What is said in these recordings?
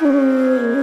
Mm-hmm.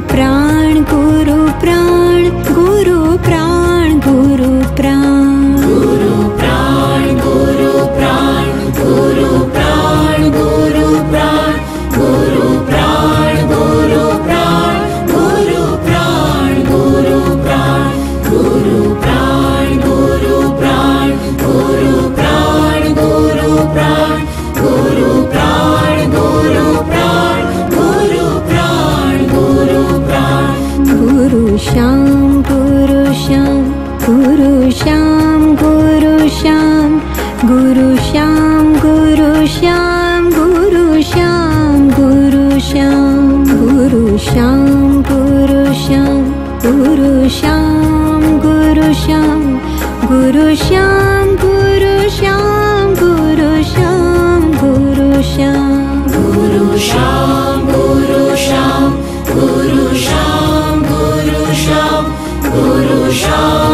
pra रुषां गो रुषा गरुषां गरुषा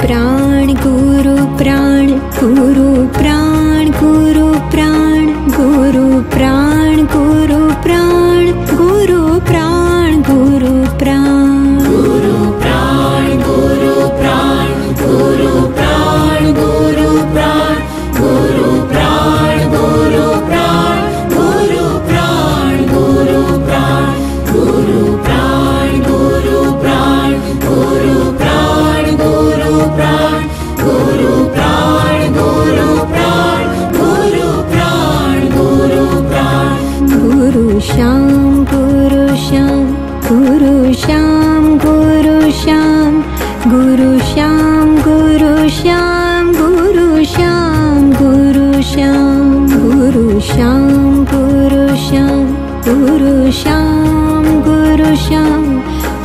प्राण गुरु प्राण गुरु प्राण।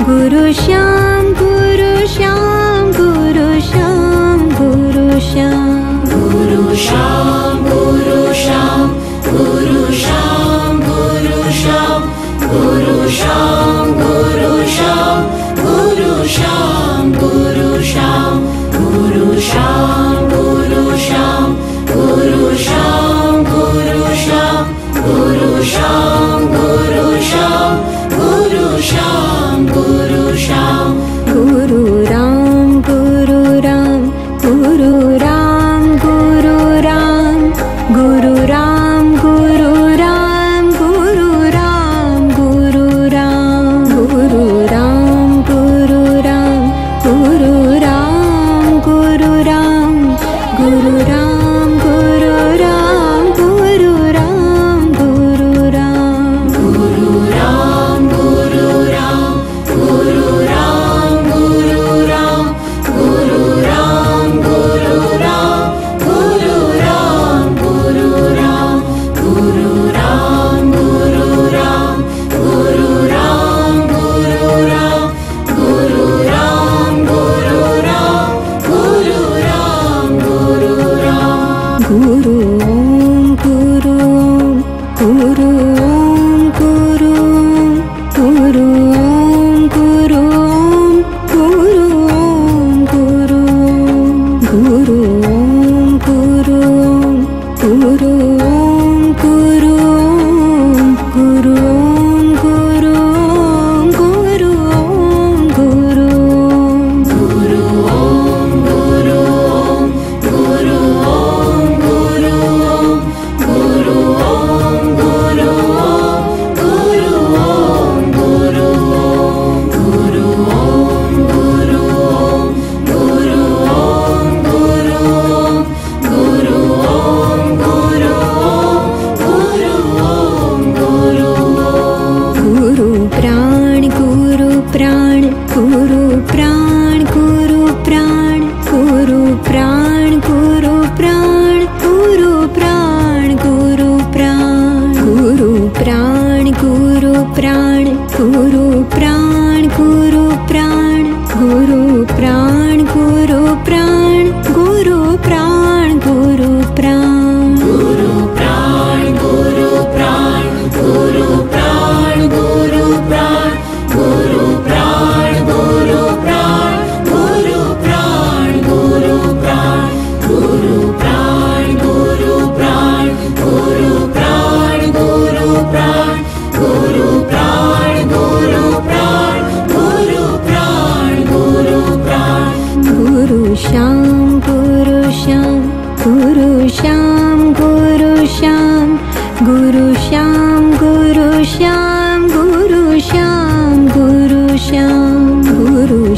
गुरुशं गुरुषां गुरुषं गुरुष गुरुषं गरुष गुरुषं गरुष गुरुषं गुरुष गुरुषं गुरुषा गुरुषं गुरुष गुरुषं गरुष गरुषं गरुष गरुष Guru.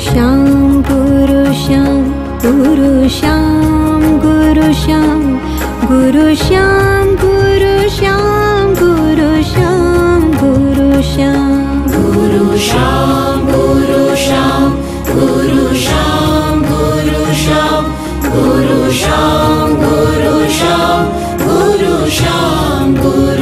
शं गुरु शं गं गुरु शं गं गुरुशां गुरु शं गं गुरु शां गुरुष गुरु गुरु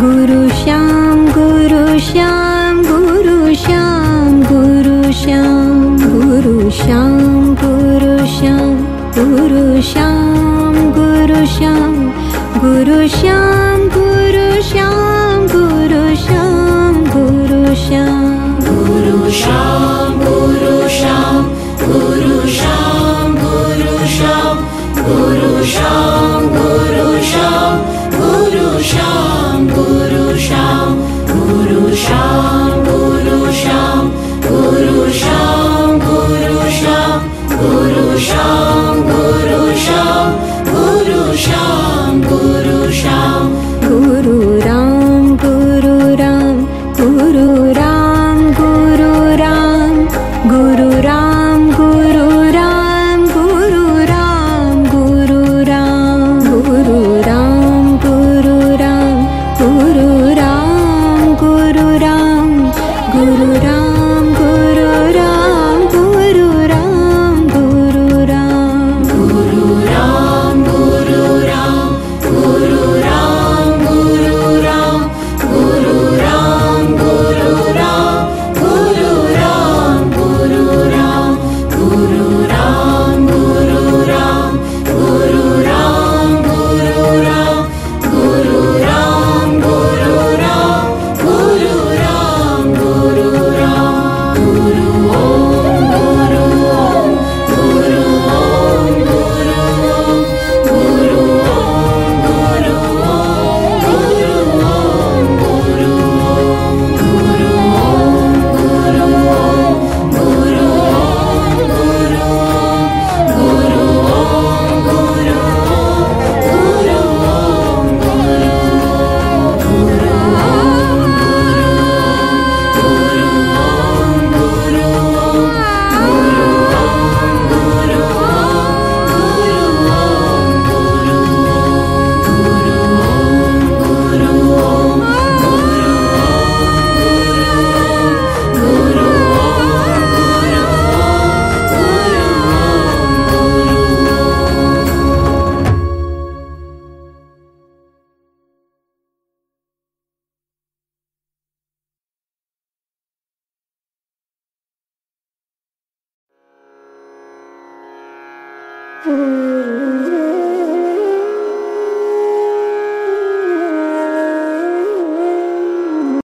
गुरु श्याम गुरु श्याम गुरु श्याम गुरु श्याम गुरु श्याम गुरु श्याम गुरु श्याम गुरु श्याम गुरु श्याम गुरु श्याम गुरु श्याम गुरु श्याम गुरु श्याम